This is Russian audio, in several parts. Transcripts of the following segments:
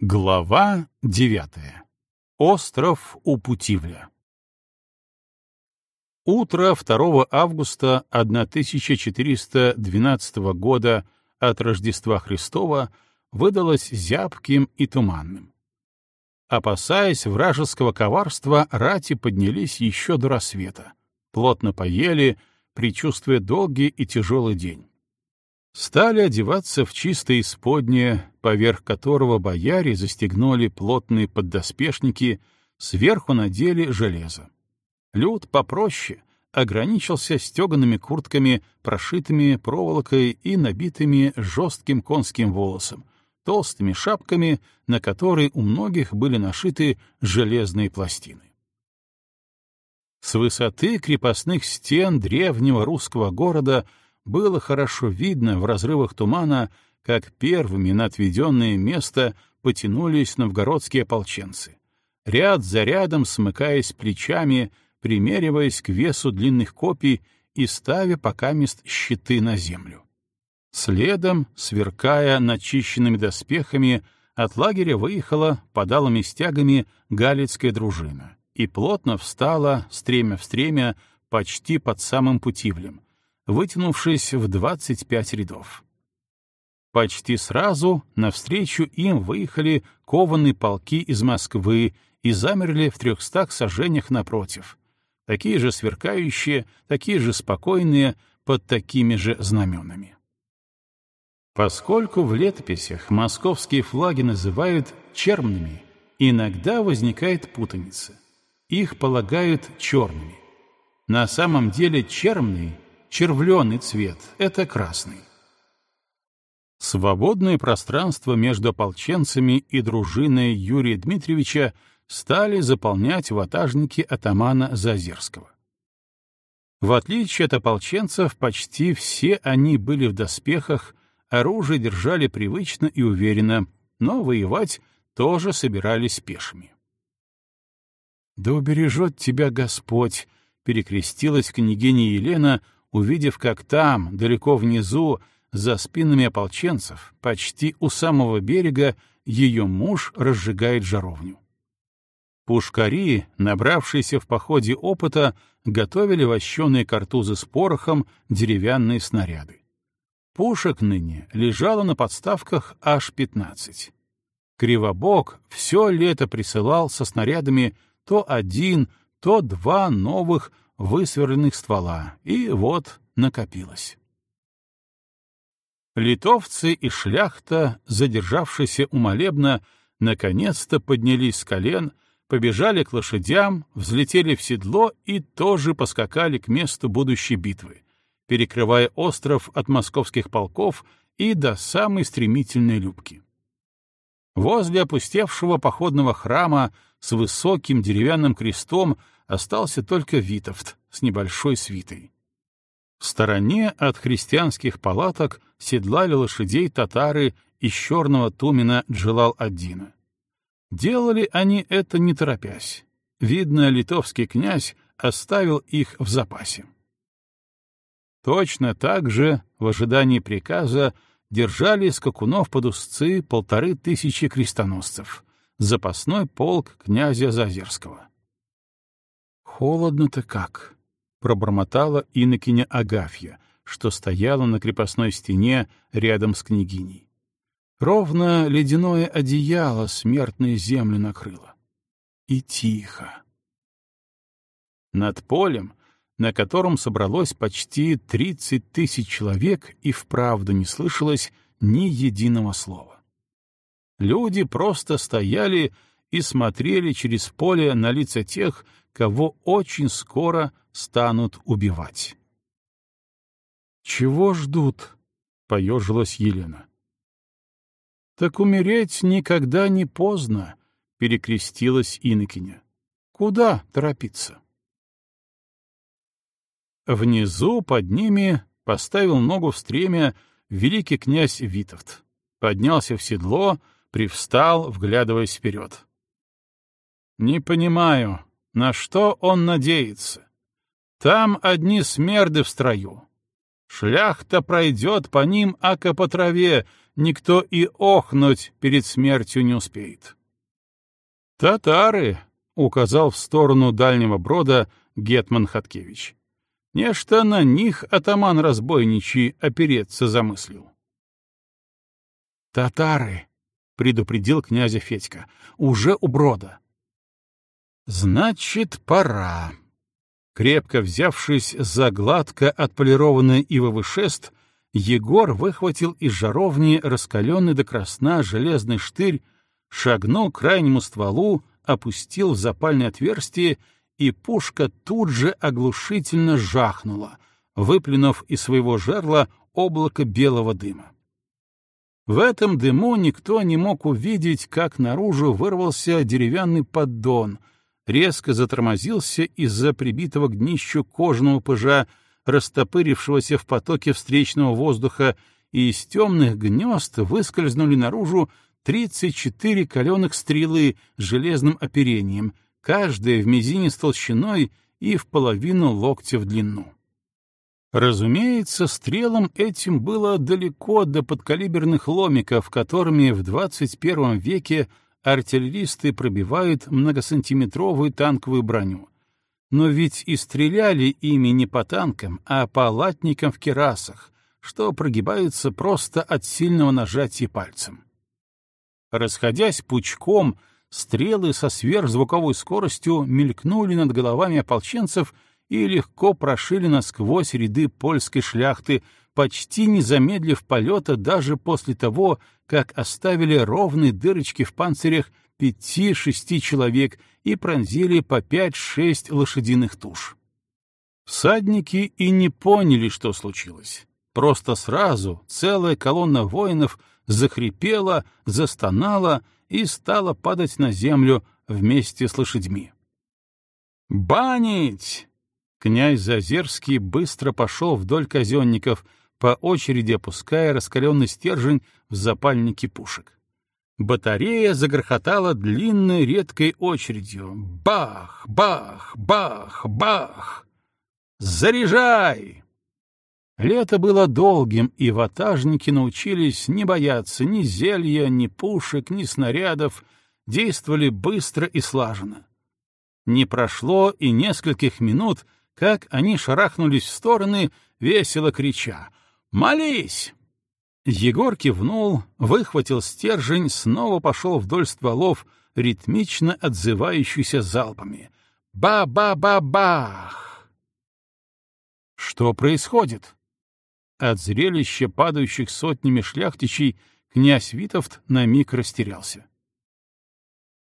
Глава девятая. Остров у Путивля. Утро 2 августа 1412 года от Рождества Христова выдалось зябким и туманным. Опасаясь вражеского коварства, рати поднялись еще до рассвета, плотно поели, предчувствуя долгий и тяжелый день. Стали одеваться в чистое исподнее, поверх которого бояре застегнули плотные поддоспешники, сверху надели железо. Люд попроще ограничился стеганными куртками, прошитыми проволокой и набитыми жестким конским волосом, толстыми шапками, на которые у многих были нашиты железные пластины. С высоты крепостных стен древнего русского города — было хорошо видно в разрывах тумана, как первыми на отведенное место потянулись новгородские ополченцы, ряд за рядом смыкаясь плечами, примериваясь к весу длинных копий и ставя покамест щиты на землю. Следом, сверкая начищенными доспехами, от лагеря выехала подалыми стягами галицкая дружина и плотно встала, стремя в стремя, почти под самым Путивлем, вытянувшись в 25 рядов. Почти сразу навстречу им выехали кованые полки из Москвы и замерли в трехстах сажениях напротив, такие же сверкающие, такие же спокойные, под такими же знаменами. Поскольку в летописях московские флаги называют черными, иногда возникает путаница. Их полагают черными. На самом деле черный червленый цвет — это красный. Свободное пространство между ополченцами и дружиной Юрия Дмитриевича стали заполнять ватажники атамана Зазерского. В отличие от ополченцев, почти все они были в доспехах, оружие держали привычно и уверенно, но воевать тоже собирались пешими. «Да убережет тебя Господь!» — перекрестилась княгиня Елена — увидев, как там, далеко внизу, за спинами ополченцев, почти у самого берега, ее муж разжигает жаровню. Пушкари, набравшиеся в походе опыта, готовили вощеные картузы с порохом, деревянные снаряды. Пушек ныне лежало на подставках аж пятнадцать. Кривобок все лето присылал со снарядами то один, то два новых высверленных ствола, и вот накопилось. Литовцы и шляхта, задержавшиеся у наконец-то поднялись с колен, побежали к лошадям, взлетели в седло и тоже поскакали к месту будущей битвы, перекрывая остров от московских полков и до самой стремительной любки. Возле опустевшего походного храма с высоким деревянным крестом остался только Витовт с небольшой свитой. В стороне от христианских палаток седлали лошадей татары из черного тумена Джелал-Аддина. Делали они это не торопясь. Видно, литовский князь оставил их в запасе. Точно так же, в ожидании приказа, держали скакунов под узцы полторы тысячи крестоносцев, запасной полк князя Зазерского. «Холодно-то как!» — пробормотала инокиня Агафья, что стояла на крепостной стене рядом с княгиней. Ровно ледяное одеяло смертные землю накрыло. И тихо. Над полем, на котором собралось почти тридцать тысяч человек, и вправду не слышалось ни единого слова. Люди просто стояли и смотрели через поле на лица тех, кого очень скоро станут убивать. «Чего ждут?» — поежилась Елена. «Так умереть никогда не поздно», — перекрестилась Инокиня. «Куда торопиться?» Внизу, под ними, поставил ногу в стремя великий князь Витовт. Поднялся в седло, привстал, вглядываясь вперед. «Не понимаю, на что он надеется? Там одни смерды в строю. Шляхта пройдет по ним, ака по траве, никто и охнуть перед смертью не успеет. «Татары!» — указал в сторону дальнего брода Гетман Хаткевич. Нечто на них атаман разбойничий опереться замыслил. «Татары!» — предупредил князя Федька. «Уже у брода». «Значит, пора». Крепко взявшись за гладко отполированный ивовый шест, Егор выхватил из жаровни раскаленный до красна железный штырь, шагнул к крайнему стволу, опустил в запальное отверстие, и пушка тут же оглушительно жахнула, выплюнув из своего жерла облако белого дыма. В этом дыму никто не мог увидеть, как наружу вырвался деревянный поддон, резко затормозился из-за прибитого к днищу кожаного пыжа, растопырившегося в потоке встречного воздуха, и из темных гнезд выскользнули наружу 34 каленых стрелы с железным оперением, каждая в мизине с толщиной и в половину локтя в длину. Разумеется, стрелам этим было далеко до подкалиберных ломиков, которыми в 21 веке артиллеристы пробивают многосантиметровую танковую броню. Но ведь и стреляли ими не по танкам, а по латникам в керасах, что прогибаются просто от сильного нажатия пальцем. Расходясь пучком, стрелы со сверхзвуковой скоростью мелькнули над головами ополченцев — и легко прошили насквозь ряды польской шляхты, почти не замедлив полета даже после того, как оставили ровные дырочки в панцирях пяти-шести человек и пронзили по пять-шесть лошадиных туш. Всадники и не поняли, что случилось. Просто сразу целая колонна воинов захрипела, застонала и стала падать на землю вместе с лошадьми. «Банить! Князь Зазерский быстро пошел вдоль казенников, по очереди опуская раскаленный стержень в запальники пушек. Батарея загрохотала длинной редкой очередью. Бах, бах, бах, бах! Заряжай! Лето было долгим, и ватажники научились не бояться ни зелья, ни пушек, ни снарядов, действовали быстро и слаженно. Не прошло и нескольких минут — как они шарахнулись в стороны, весело крича «Молись!». Егор кивнул, выхватил стержень, снова пошел вдоль стволов, ритмично отзывающийся залпами. Ба-ба-ба-бах! Что происходит? От зрелища падающих сотнями шляхтичей князь Витовт на миг растерялся.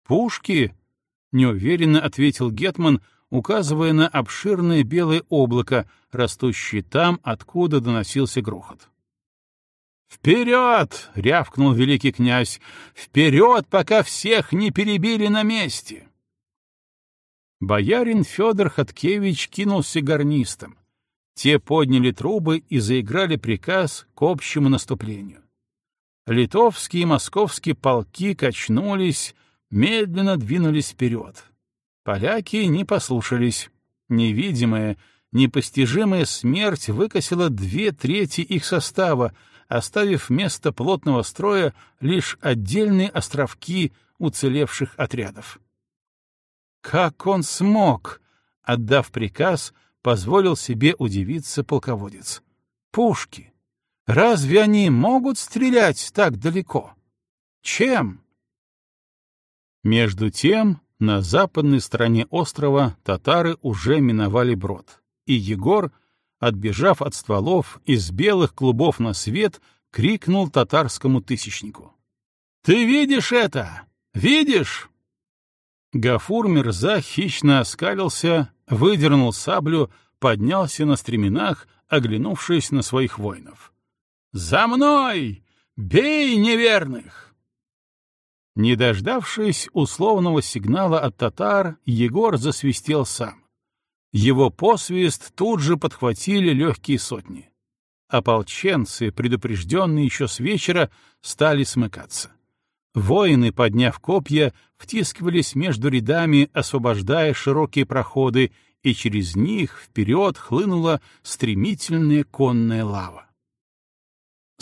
«Пушки?» — неуверенно ответил Гетман, указывая на обширное белое облако, растущее там, откуда доносился грохот. «Вперед!» — рявкнул великий князь. «Вперед, пока всех не перебили на месте!» Боярин Федор Хаткевич кинулся гарнистам. Те подняли трубы и заиграли приказ к общему наступлению. Литовские и московские полки качнулись, медленно двинулись вперед. Поляки не послушались. Невидимая, непостижимая смерть выкосила две трети их состава, оставив вместо плотного строя лишь отдельные островки уцелевших отрядов. Как он смог, отдав приказ, позволил себе удивиться полководец. Пушки! Разве они могут стрелять так далеко? Чем? Между тем на западной стороне острова татары уже миновали брод, и Егор, отбежав от стволов из белых клубов на свет, крикнул татарскому тысячнику. «Ты видишь это? Видишь?» Гафур Мирза хищно оскалился, выдернул саблю, поднялся на стременах, оглянувшись на своих воинов. «За мной! Бей неверных!» Не дождавшись условного сигнала от татар, Егор засвистел сам. Его посвист тут же подхватили легкие сотни. Ополченцы, предупрежденные еще с вечера, стали смыкаться. Воины, подняв копья, втискивались между рядами, освобождая широкие проходы, и через них вперед хлынула стремительная конная лава.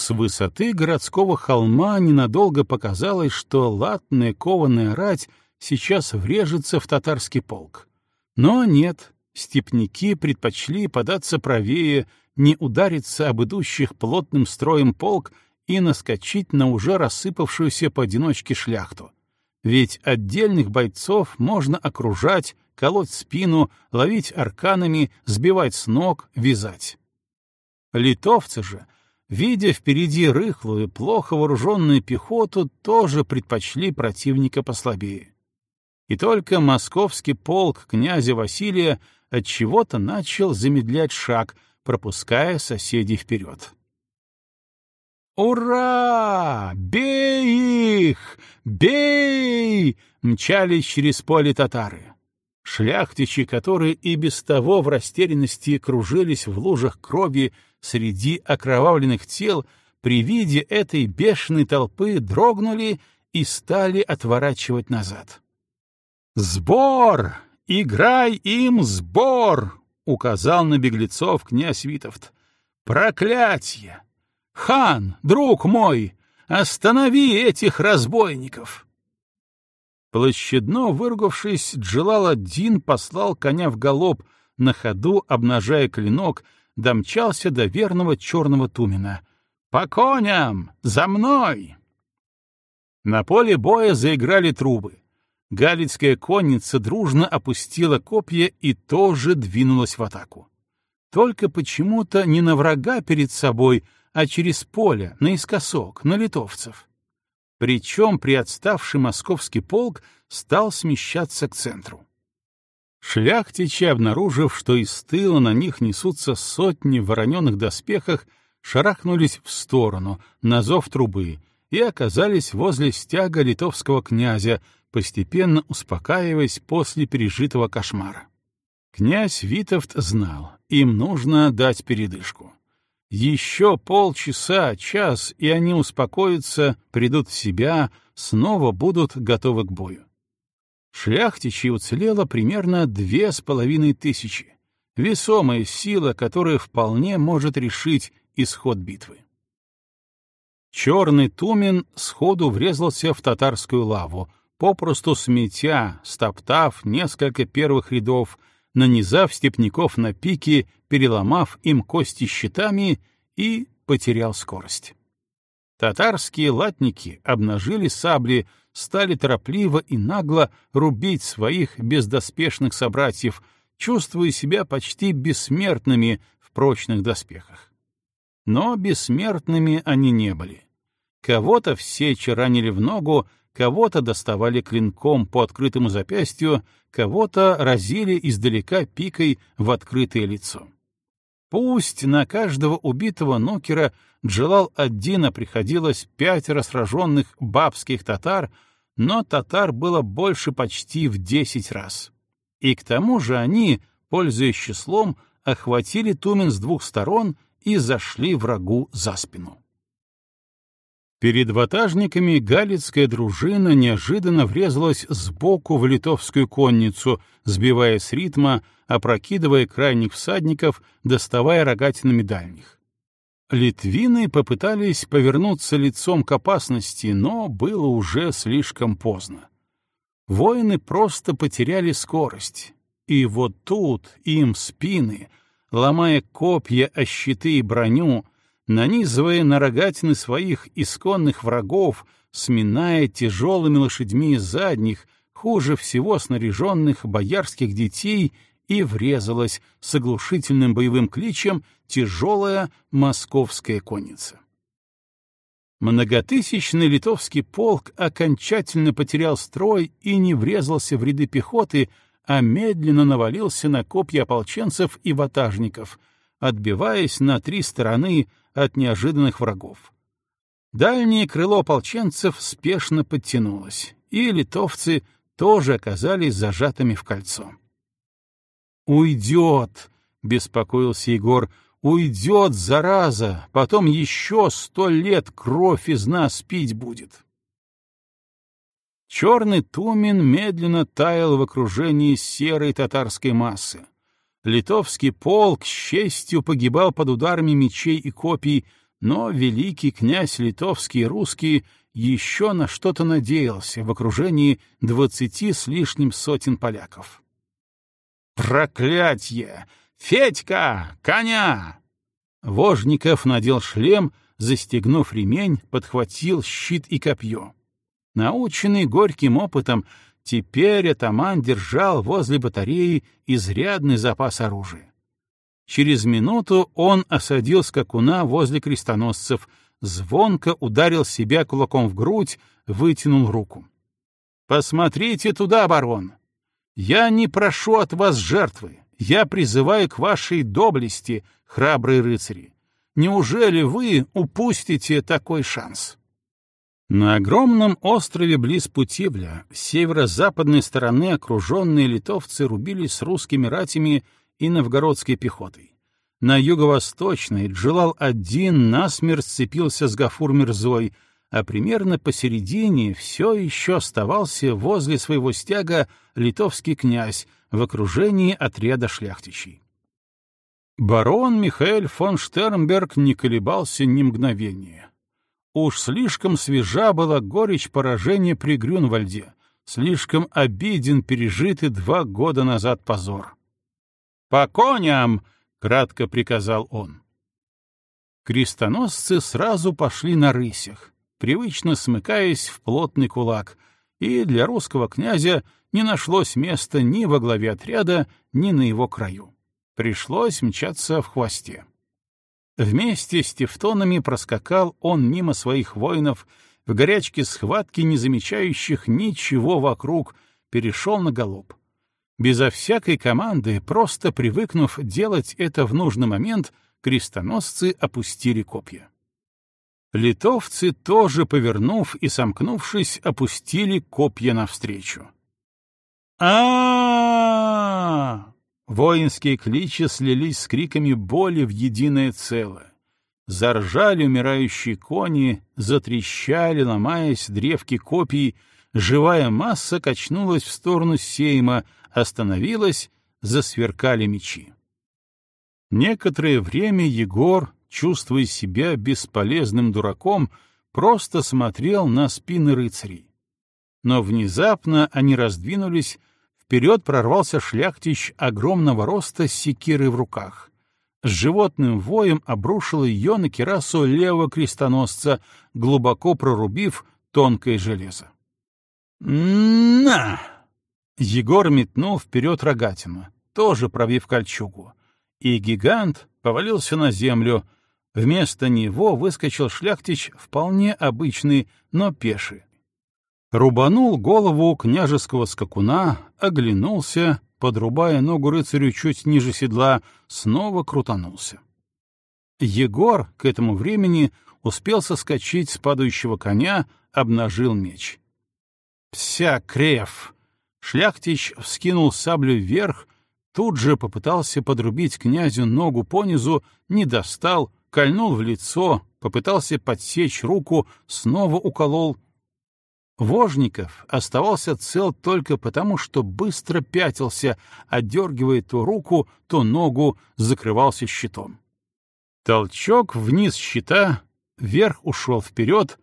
С высоты городского холма ненадолго показалось, что латная кованая рать сейчас врежется в татарский полк. Но нет, степняки предпочли податься правее, не удариться об идущих плотным строем полк и наскочить на уже рассыпавшуюся поодиночке шляхту. Ведь отдельных бойцов можно окружать, колоть спину, ловить арканами, сбивать с ног, вязать. Литовцы же — видя впереди рыхлую, плохо вооруженную пехоту, тоже предпочли противника послабее. И только московский полк князя Василия от чего то начал замедлять шаг, пропуская соседей вперед. «Ура! Бей их! Бей!» — мчались через поле татары. Шляхтичи, которые и без того в растерянности кружились в лужах крови, среди окровавленных тел при виде этой бешеной толпы дрогнули и стали отворачивать назад. «Сбор! Играй им сбор!» — указал на беглецов князь Витовт. «Проклятье! Хан, друг мой, останови этих разбойников!» Площадно выругавшись, Джалал-один послал коня в галоп, на ходу обнажая клинок — домчался до верного черного Тумена. «По коням! За мной!» На поле боя заиграли трубы. Галицкая конница дружно опустила копья и тоже двинулась в атаку. Только почему-то не на врага перед собой, а через поле, наискосок, на литовцев. Причем приотставший московский полк стал смещаться к центру. Шляхтичи, обнаружив, что из тыла на них несутся сотни вороненых доспехах, шарахнулись в сторону, на зов трубы, и оказались возле стяга литовского князя, постепенно успокаиваясь после пережитого кошмара. Князь Витовт знал, им нужно дать передышку. Еще полчаса, час, и они успокоятся, придут в себя, снова будут готовы к бою. Шляхтичей уцелело примерно две с половиной тысячи. Весомая сила, которая вполне может решить исход битвы. Черный Тумен сходу врезался в татарскую лаву, попросту сметя, стоптав несколько первых рядов, нанизав степняков на пики, переломав им кости щитами и потерял скорость. Татарские латники обнажили сабли, стали торопливо и нагло рубить своих бездоспешных собратьев, чувствуя себя почти бессмертными в прочных доспехах. Но бессмертными они не были. Кого-то в сече ранили в ногу, кого-то доставали клинком по открытому запястью, кого-то разили издалека пикой в открытое лицо. Пусть на каждого убитого нокера Джелал-ад-Дина приходилось пятеро сраженных бабских татар, но татар было больше почти в десять раз. И к тому же они, пользуясь числом, охватили Тумен с двух сторон и зашли врагу за спину. Перед ватажниками галицкая дружина неожиданно врезалась сбоку в литовскую конницу, сбивая с ритма, опрокидывая крайних всадников, доставая рогатинами дальних. Литвины попытались повернуться лицом к опасности, но было уже слишком поздно. Воины просто потеряли скорость. И вот тут им спины, ломая копья о щиты и броню, нанизывая на рогатины своих исконных врагов, сминая тяжелыми лошадьми задних, хуже всего снаряженных боярских детей и врезалась с оглушительным боевым кличем тяжелая московская конница. Многотысячный литовский полк окончательно потерял строй и не врезался в ряды пехоты, а медленно навалился на копья ополченцев и ватажников, отбиваясь на три стороны от неожиданных врагов. Дальнее крыло ополченцев спешно подтянулось, и литовцы тоже оказались зажатыми в кольцо. «Уйдет!» — беспокоился Егор. «Уйдет, зараза! Потом еще сто лет кровь из нас пить будет!» Черный тумен медленно таял в окружении серой татарской массы. Литовский полк с честью погибал под ударами мечей и копий, но великий князь литовский и русский еще на что-то надеялся в окружении двадцати с лишним сотен поляков. «Проклятье! Федька! Коня!» Вожников надел шлем, застегнув ремень, подхватил щит и копье. Наученный горьким опытом, теперь атаман держал возле батареи изрядный запас оружия. Через минуту он осадил скакуна возле крестоносцев, звонко ударил себя кулаком в грудь, вытянул руку. «Посмотрите туда, барон! Я не прошу от вас жертвы, я призываю к вашей доблести, храбрые рыцари. Неужели вы упустите такой шанс?» На огромном острове близ Путивля, с северо-западной стороны окруженные литовцы рубились с русскими ратями и новгородской пехотой. На юго-восточной Джилал один насмерть сцепился с Гафур Мирзой, а примерно посередине все еще оставался возле своего стяга литовский князь в окружении отряда шляхтичей. Барон Михаэль фон Штернберг не колебался ни мгновения. Уж слишком свежа была горечь поражения при Грюнвальде, слишком обиден пережитый два года назад позор. «По коням!» — кратко приказал он. Крестоносцы сразу пошли на рысях, привычно смыкаясь в плотный кулак, и для русского князя не нашлось места ни во главе отряда, ни на его краю. Пришлось мчаться в хвосте. Вместе с тевтонами проскакал он мимо своих воинов, в горячке схватки, не замечающих ничего вокруг, перешел на галоп. Безо всякой команды, просто привыкнув делать это в нужный момент, крестоносцы опустили копья. Литовцы тоже, повернув и сомкнувшись, опустили копья навстречу. а, Воинские кличи слились с криками боли в единое целое. Заржали умирающие кони, затрещали, ломаясь древки копий, живая масса качнулась в сторону сейма, остановилась, засверкали мечи. Некоторое время Егор, чувствуя себя бесполезным дураком, просто смотрел на спины рыцарей. Но внезапно они раздвинулись, Вперед прорвался шляхтич огромного роста с секирой в руках. С животным воем обрушил ее на кирасу левого крестоносца, глубоко прорубив тонкое железо. «На!» Егор метнул вперед рогатину, тоже пробив кольчугу, и гигант повалился на землю. Вместо него выскочил шляхтич вполне обычный, но пеший. Рубанул голову княжеского скакуна, оглянулся, подрубая ногу рыцарю чуть ниже седла, снова крутанулся. Егор к этому времени успел соскочить с падающего коня, обнажил меч. «Вся крев!» Шляхтич вскинул саблю вверх, тут же попытался подрубить князю ногу понизу, не достал, кольнул в лицо, попытался подсечь руку, снова уколол — Вожников оставался цел только потому, что быстро пятился, отдергивая то руку, то ногу, закрывался щитом. Толчок вниз щита, вверх ушел вперед,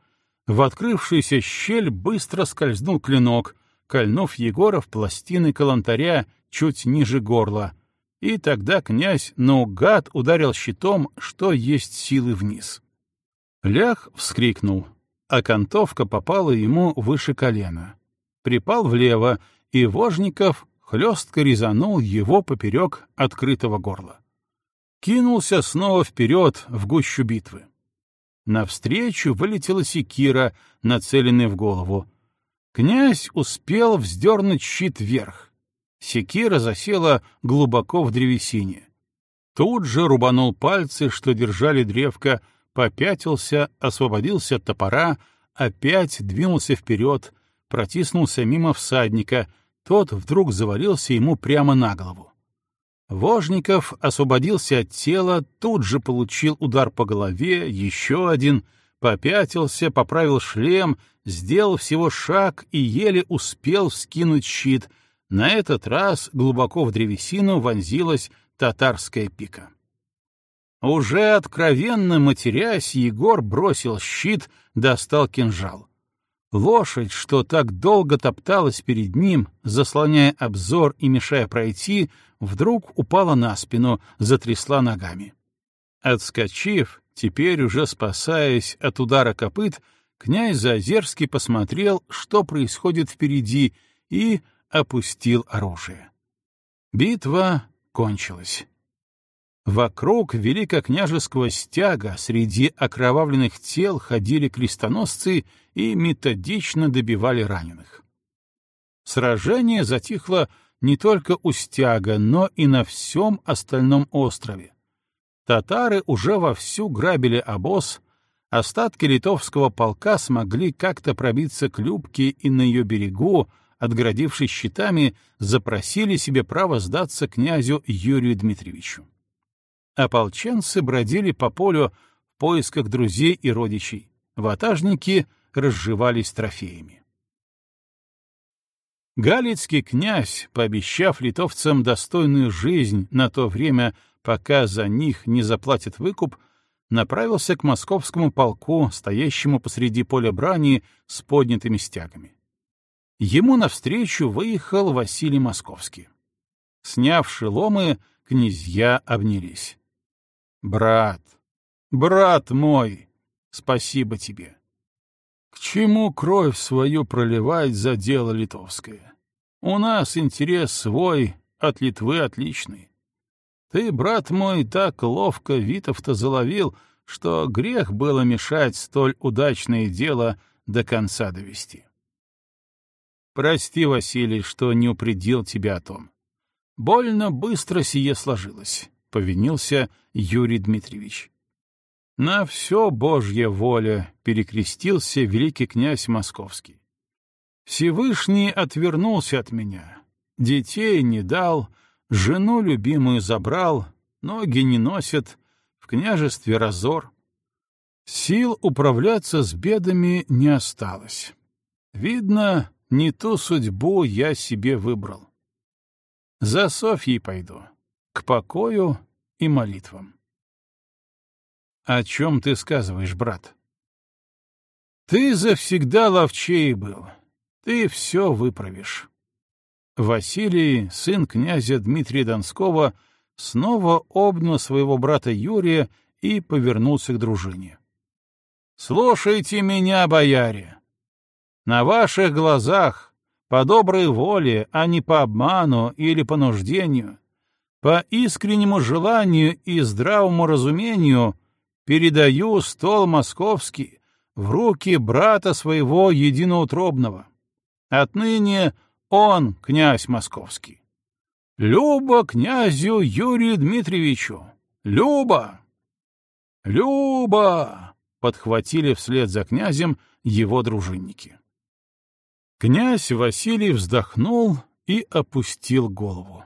в открывшуюся щель быстро скользнул клинок, кольнув Егора в пластины калантаря чуть ниже горла, и тогда князь наугад ударил щитом, что есть силы вниз. Лях вскрикнул — окантовка попала ему выше колена. Припал влево, и Вожников хлестко резанул его поперек открытого горла. Кинулся снова вперед в гущу битвы. Навстречу вылетела секира, нацеленная в голову. Князь успел вздернуть щит вверх. Секира засела глубоко в древесине. Тут же рубанул пальцы, что держали древко, попятился, освободился от топора, опять двинулся вперед, протиснулся мимо всадника, тот вдруг завалился ему прямо на голову. Вожников освободился от тела, тут же получил удар по голове, еще один, попятился, поправил шлем, сделал всего шаг и еле успел вскинуть щит. На этот раз глубоко в древесину вонзилась татарская пика. Уже откровенно матерясь, Егор бросил щит, достал кинжал. Лошадь, что так долго топталась перед ним, заслоняя обзор и мешая пройти, вдруг упала на спину, затрясла ногами. Отскочив, теперь уже спасаясь от удара копыт, князь Зазерский посмотрел, что происходит впереди, и опустил оружие. Битва кончилась. Вокруг великокняжеского стяга среди окровавленных тел ходили крестоносцы и методично добивали раненых. Сражение затихло не только у стяга, но и на всем остальном острове. Татары уже вовсю грабили обоз, остатки литовского полка смогли как-то пробиться к Любке и на ее берегу, отгородившись щитами, запросили себе право сдаться князю Юрию Дмитриевичу ополченцы бродили по полю в поисках друзей и родичей, ватажники разживались трофеями. Галицкий князь, пообещав литовцам достойную жизнь на то время, пока за них не заплатят выкуп, направился к московскому полку, стоящему посреди поля брани с поднятыми стягами. Ему навстречу выехал Василий Московский. Сняв шеломы, князья обнялись. Брат, брат мой, спасибо тебе. К чему кровь свою проливать за дело литовское? У нас интерес свой, от Литвы отличный. Ты, брат мой, так ловко Витов-то заловил, что грех было мешать столь удачное дело до конца довести. Прости, Василий, что не упредил тебя о том. Больно быстро сие сложилось. — повинился Юрий Дмитриевич. На все Божья воля перекрестился великий князь Московский. Всевышний отвернулся от меня, детей не дал, жену любимую забрал, ноги не носят, в княжестве разор. Сил управляться с бедами не осталось. Видно, не ту судьбу я себе выбрал. За Софьей пойду к покою и молитвам. «О чем ты сказываешь, брат?» «Ты завсегда ловчей был. Ты все выправишь». Василий, сын князя Дмитрия Донского, снова обнял своего брата Юрия и повернулся к дружине. «Слушайте меня, бояре! На ваших глазах, по доброй воле, а не по обману или по нуждению, по искреннему желанию и здравому разумению передаю стол московский в руки брата своего единоутробного. Отныне он князь московский. Люба князю Юрию Дмитриевичу! Люба! Люба! Подхватили вслед за князем его дружинники. Князь Василий вздохнул и опустил голову.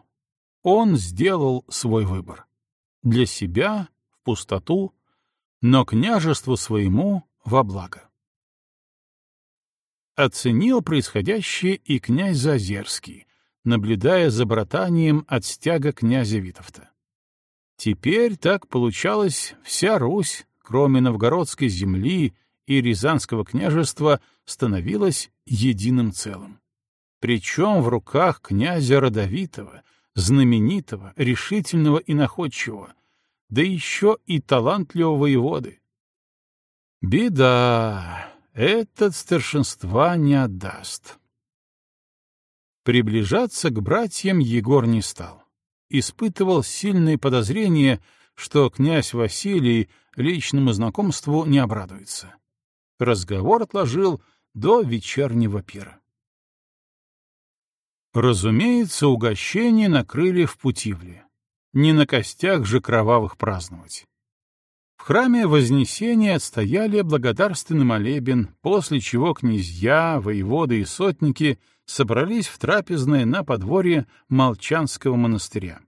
Он сделал свой выбор. Для себя — в пустоту, но княжеству своему — во благо. Оценил происходящее и князь Зазерский, наблюдая за братанием от стяга князя Витовта. Теперь так получалось, вся Русь, кроме новгородской земли и Рязанского княжества, становилась единым целым. Причем в руках князя Родовитого, знаменитого, решительного и находчивого, да еще и талантливого воеводы. Беда, этот старшинства не отдаст. Приближаться к братьям Егор не стал. Испытывал сильные подозрения, что князь Василий личному знакомству не обрадуется. Разговор отложил до вечернего пира. Разумеется, угощение накрыли в Путивле. Не на костях же кровавых праздновать. В храме Вознесения отстояли благодарственный молебен, после чего князья, воеводы и сотники собрались в трапезное на подворье Молчанского монастыря.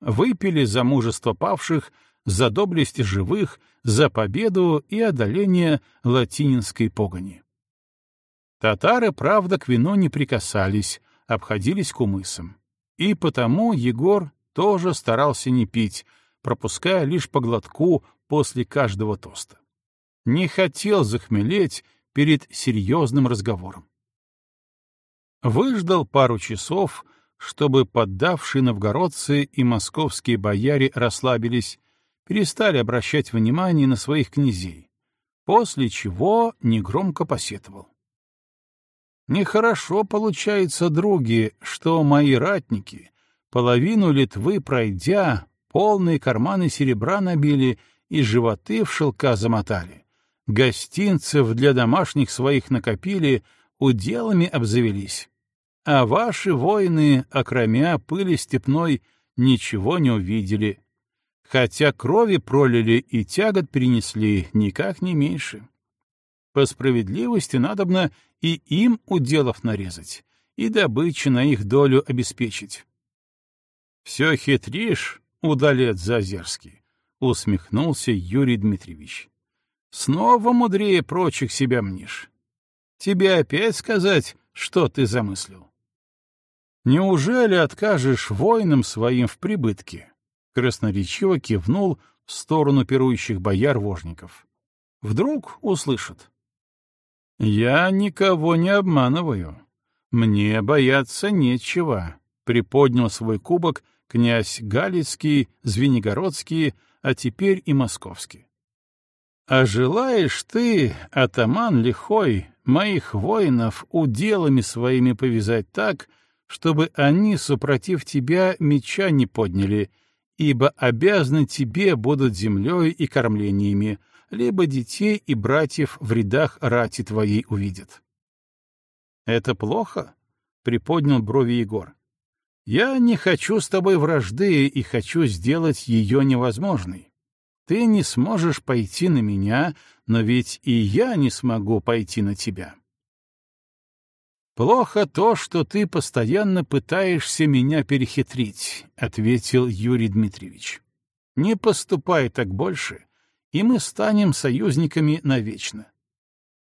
Выпили за мужество павших, за доблесть живых, за победу и одоление латининской погони. Татары, правда, к вину не прикасались, обходились кумысом. И потому Егор тоже старался не пить, пропуская лишь по глотку после каждого тоста. Не хотел захмелеть перед серьезным разговором. Выждал пару часов, чтобы поддавшие новгородцы и московские бояре расслабились, перестали обращать внимание на своих князей, после чего негромко посетовал. Нехорошо получается, други, что мои ратники, половину Литвы пройдя, полные карманы серебра набили и животы в шелка замотали, гостинцев для домашних своих накопили, уделами обзавелись. А ваши воины, окромя пыли степной, ничего не увидели, хотя крови пролили и тягот перенесли никак не меньше. По справедливости надобно и им уделов нарезать, и добычу на их долю обеспечить. — Все хитришь, удалец Зазерский, — усмехнулся Юрий Дмитриевич. — Снова мудрее прочих себя мнишь. Тебе опять сказать, что ты замыслил? Неужели откажешь воинам своим в прибытке? красноречиво кивнул в сторону пирующих бояр-вожников. Вдруг услышат. «Я никого не обманываю. Мне бояться нечего», — приподнял свой кубок князь Галицкий, Звенигородский, а теперь и Московский. «А желаешь ты, атаман лихой, моих воинов уделами своими повязать так, чтобы они, супротив тебя, меча не подняли, ибо обязаны тебе будут землей и кормлениями, либо детей и братьев в рядах рати твоей увидят. «Это плохо?» — приподнял брови Егор. «Я не хочу с тобой вражды и хочу сделать ее невозможной. Ты не сможешь пойти на меня, но ведь и я не смогу пойти на тебя». «Плохо то, что ты постоянно пытаешься меня перехитрить», — ответил Юрий Дмитриевич. «Не поступай так больше, и мы станем союзниками навечно.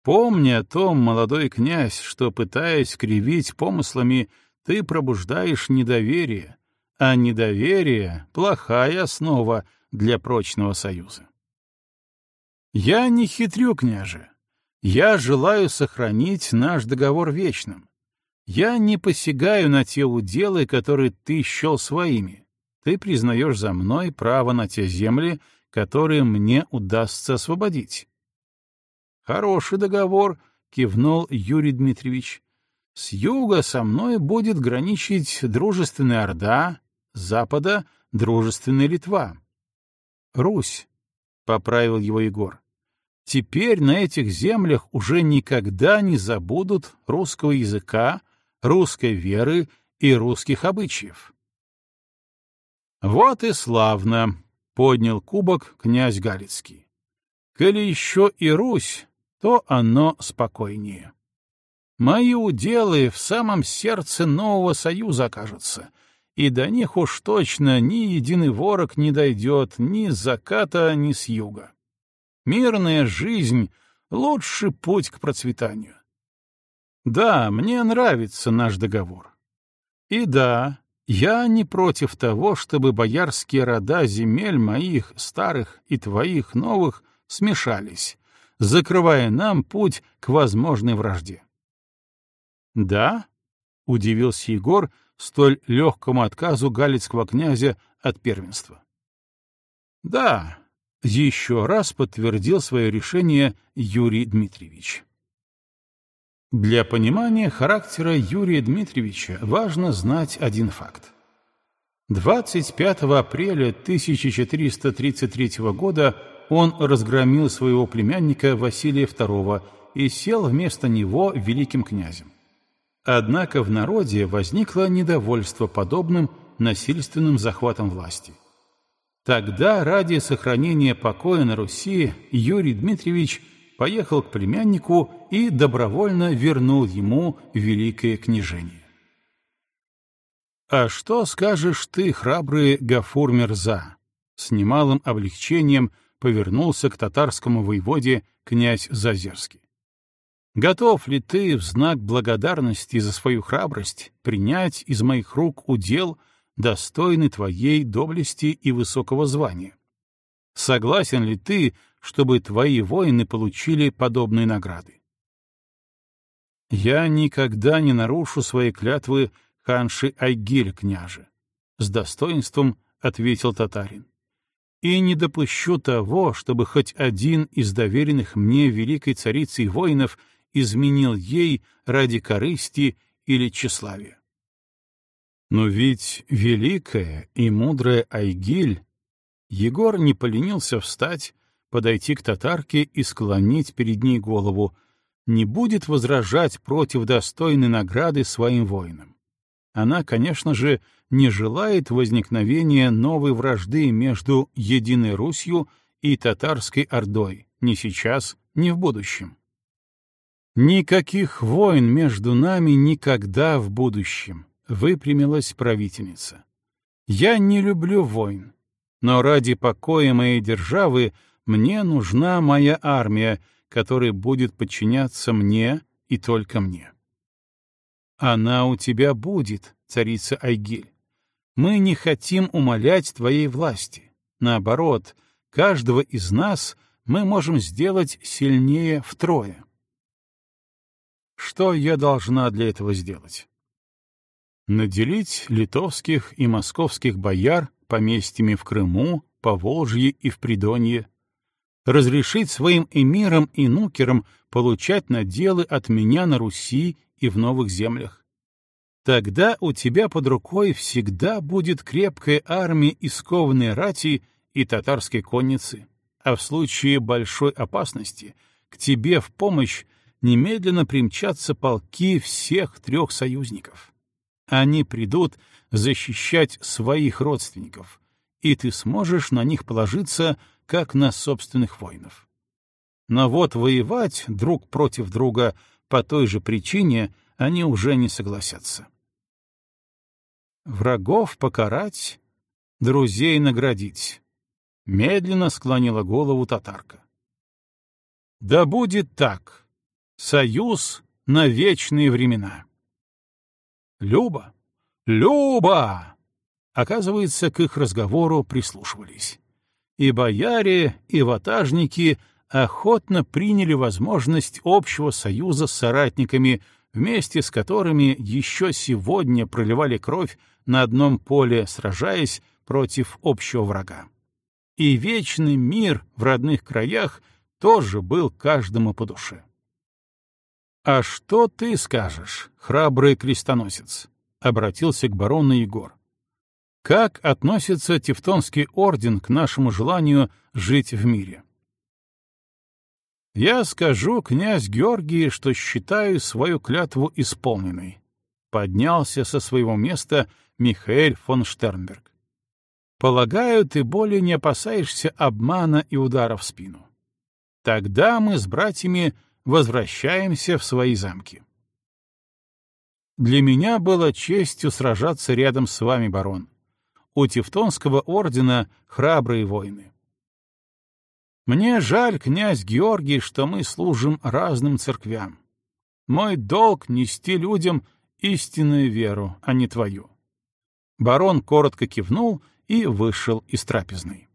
Помни о том, молодой князь, что, пытаясь кривить помыслами, ты пробуждаешь недоверие, а недоверие — плохая основа для прочного союза. Я не хитрю, княже. Я желаю сохранить наш договор вечным. Я не посягаю на те уделы, которые ты счел своими. Ты признаешь за мной право на те земли, которые мне удастся освободить. Хороший договор, кивнул Юрий Дмитриевич. С юга со мной будет граничить дружественная Орда, с запада — дружественная Литва. Русь, — поправил его Егор. Теперь на этих землях уже никогда не забудут русского языка, русской веры и русских обычаев. Вот и славно, — поднял кубок князь Галицкий. «Коли еще и Русь, то оно спокойнее. Мои уделы в самом сердце нового союза окажутся, и до них уж точно ни единый ворог не дойдет ни с заката, ни с юга. Мирная жизнь — лучший путь к процветанию. Да, мне нравится наш договор. И да, я не против того, чтобы боярские рода земель моих, старых и твоих новых, смешались, закрывая нам путь к возможной вражде. «Да?» — удивился Егор столь легкому отказу галицкого князя от первенства. «Да», — еще раз подтвердил свое решение Юрий Дмитриевич. Для понимания характера Юрия Дмитриевича важно знать один факт. 25 апреля 1433 года он разгромил своего племянника Василия II и сел вместо него великим князем. Однако в народе возникло недовольство подобным насильственным захватом власти. Тогда ради сохранения покоя на Руси Юрий Дмитриевич поехал к племяннику и добровольно вернул ему великое княжение. «А что скажешь ты, храбрый Гафур Мирза?» С немалым облегчением повернулся к татарскому воеводе князь Зазерский. «Готов ли ты в знак благодарности за свою храбрость принять из моих рук удел, достойны твоей доблести и высокого звания? Согласен ли ты, чтобы твои воины получили подобные награды? Я никогда не нарушу своей клятвы ханши Айгиль, княже, — с достоинством ответил татарин. И не допущу того, чтобы хоть один из доверенных мне великой царицей воинов изменил ей ради корысти или тщеславия. Но ведь великая и мудрая Айгиль Егор не поленился встать, подойти к татарке и склонить перед ней голову, не будет возражать против достойной награды своим воинам. Она, конечно же, не желает возникновения новой вражды между Единой Русью и Татарской Ордой ни сейчас, ни в будущем. «Никаких войн между нами никогда в будущем», — выпрямилась правительница. «Я не люблю войн, но ради покоя моей державы мне нужна моя армия, которая будет подчиняться мне и только мне. Она у тебя будет, царица Айгиль. Мы не хотим умолять твоей власти. Наоборот, каждого из нас мы можем сделать сильнее втрое. Что я должна для этого сделать? Наделить литовских и московских бояр поместьями в Крыму, Поволжье и в Придонье, разрешить своим эмирам и нукерам получать наделы от меня на Руси и в новых землях. Тогда у тебя под рукой всегда будет крепкая армия искованной рати и татарской конницы, а в случае большой опасности к тебе в помощь немедленно примчатся полки всех трех союзников. Они придут защищать своих родственников, и ты сможешь на них положиться, как на собственных воинов. Но вот воевать друг против друга по той же причине они уже не согласятся. Врагов покарать, друзей наградить. Медленно склонила голову татарка. Да будет так. Союз на вечные времена. Люба, Люба! Оказывается, к их разговору прислушивались. И бояре, и ватажники охотно приняли возможность общего союза с соратниками, вместе с которыми еще сегодня проливали кровь на одном поле, сражаясь против общего врага. И вечный мир в родных краях тоже был каждому по душе. «А что ты скажешь, храбрый крестоносец?» Обратился к барону Егор. Как относится Тевтонский орден к нашему желанию жить в мире? Я скажу, князь Георгий, что считаю свою клятву исполненной. Поднялся со своего места Михаэль фон Штернберг. Полагаю, ты более не опасаешься обмана и удара в спину. Тогда мы с братьями возвращаемся в свои замки. Для меня было честью сражаться рядом с вами, барон. У Тевтонского ордена храбрые воины. Мне жаль, князь Георгий, что мы служим разным церквям. Мой долг — нести людям истинную веру, а не твою. Барон коротко кивнул и вышел из трапезной.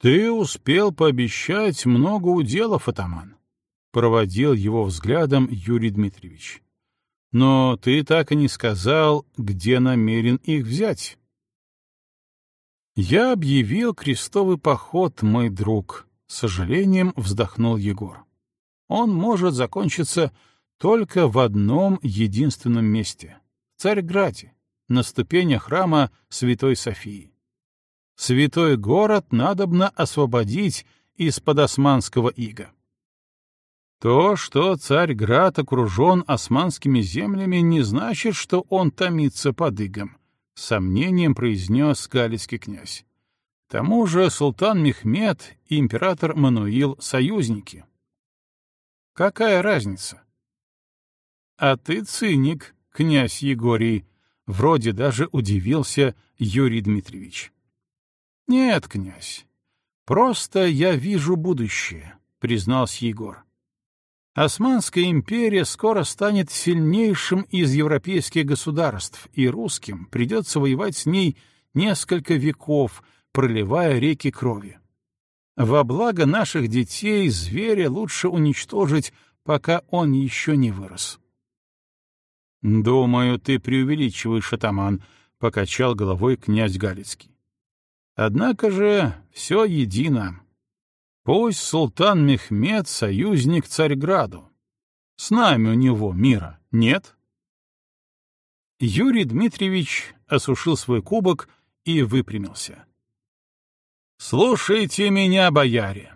«Ты успел пообещать много уделов, атаман», — проводил его взглядом Юрий Дмитриевич. Но ты так и не сказал, где намерен их взять. Я объявил крестовый поход, мой друг, с сожалением вздохнул Егор. Он может закончиться только в одном единственном месте — в Царьграде, на ступенях храма Святой Софии. Святой город надобно освободить из-под османского ига. То, что царь-град окружен османскими землями, не значит, что он томится под игом, — сомнением произнес галицкий князь. К тому же султан Мехмед и император Мануил — союзники. Какая разница? А ты циник, князь Егорий, — вроде даже удивился Юрий Дмитриевич. Нет, князь, просто я вижу будущее, — признался Егор. Османская империя скоро станет сильнейшим из европейских государств, и русским придется воевать с ней несколько веков, проливая реки крови. Во благо наших детей зверя лучше уничтожить, пока он еще не вырос. «Думаю, ты преувеличиваешь, атаман», — покачал головой князь Галицкий. «Однако же все едино. Пусть султан Мехмед — союзник Царьграду. С нами у него мира нет?» Юрий Дмитриевич осушил свой кубок и выпрямился. «Слушайте меня, бояре.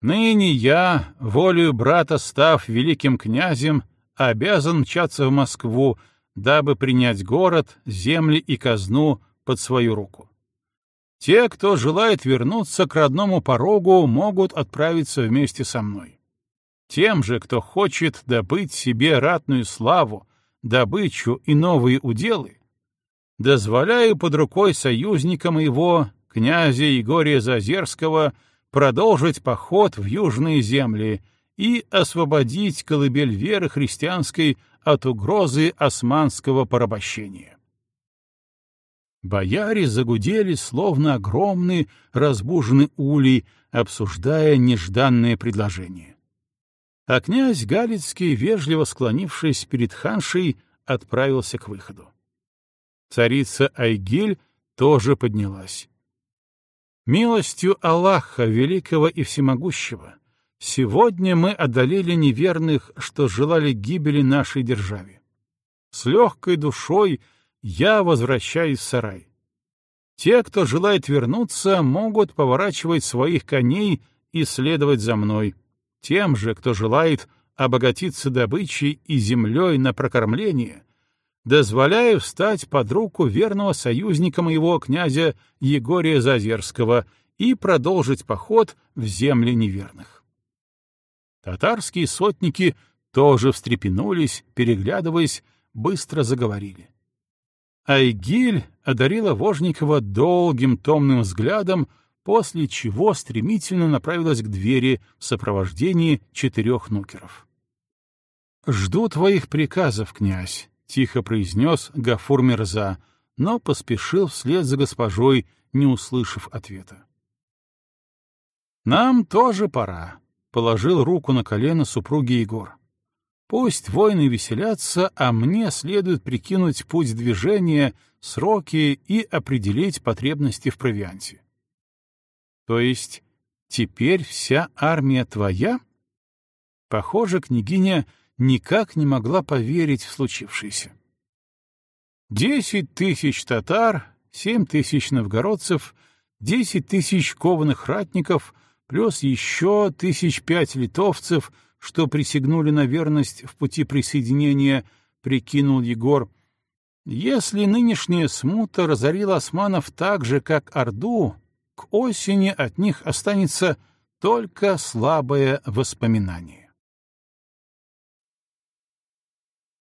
Ныне я, волею брата став великим князем, обязан мчаться в Москву, дабы принять город, земли и казну под свою руку. Те, кто желает вернуться к родному порогу, могут отправиться вместе со мной. Тем же, кто хочет добыть себе ратную славу, добычу и новые уделы, дозволяю под рукой союзника моего, князя Егория Зазерского, продолжить поход в южные земли — и освободить колыбель веры христианской от угрозы османского порабощения. Бояре загудели, словно огромный разбуженный улей, обсуждая нежданное предложение. А князь Галицкий, вежливо склонившись перед ханшей, отправился к выходу. Царица Айгиль тоже поднялась. Милостью Аллаха, великого и всемогущего, Сегодня мы одолели неверных, что желали гибели нашей державе. С легкой душой я возвращаюсь в сарай. Те, кто желает вернуться, могут поворачивать своих коней и следовать за мной. Тем же, кто желает обогатиться добычей и землей на прокормление, дозволяю встать под руку верного союзника моего князя Егория Зазерского и продолжить поход в земли неверных. Татарские сотники тоже встрепенулись, переглядываясь, быстро заговорили. Айгиль одарила Вожникова долгим томным взглядом, после чего стремительно направилась к двери в сопровождении четырех нукеров. «Жду твоих приказов, князь», — тихо произнес Гафур Мирза, но поспешил вслед за госпожой, не услышав ответа. «Нам тоже пора», положил руку на колено супруги Егор. Пусть воины веселятся, а мне следует прикинуть путь движения, сроки и определить потребности в провианте. То есть теперь вся армия твоя? Похоже, княгиня никак не могла поверить в случившееся. Десять тысяч татар, семь тысяч новгородцев, десять тысяч кованых ратников — плюс еще тысяч пять литовцев, что присягнули на верность в пути присоединения, прикинул Егор. Если нынешняя смута разорила османов так же, как Орду, к осени от них останется только слабое воспоминание.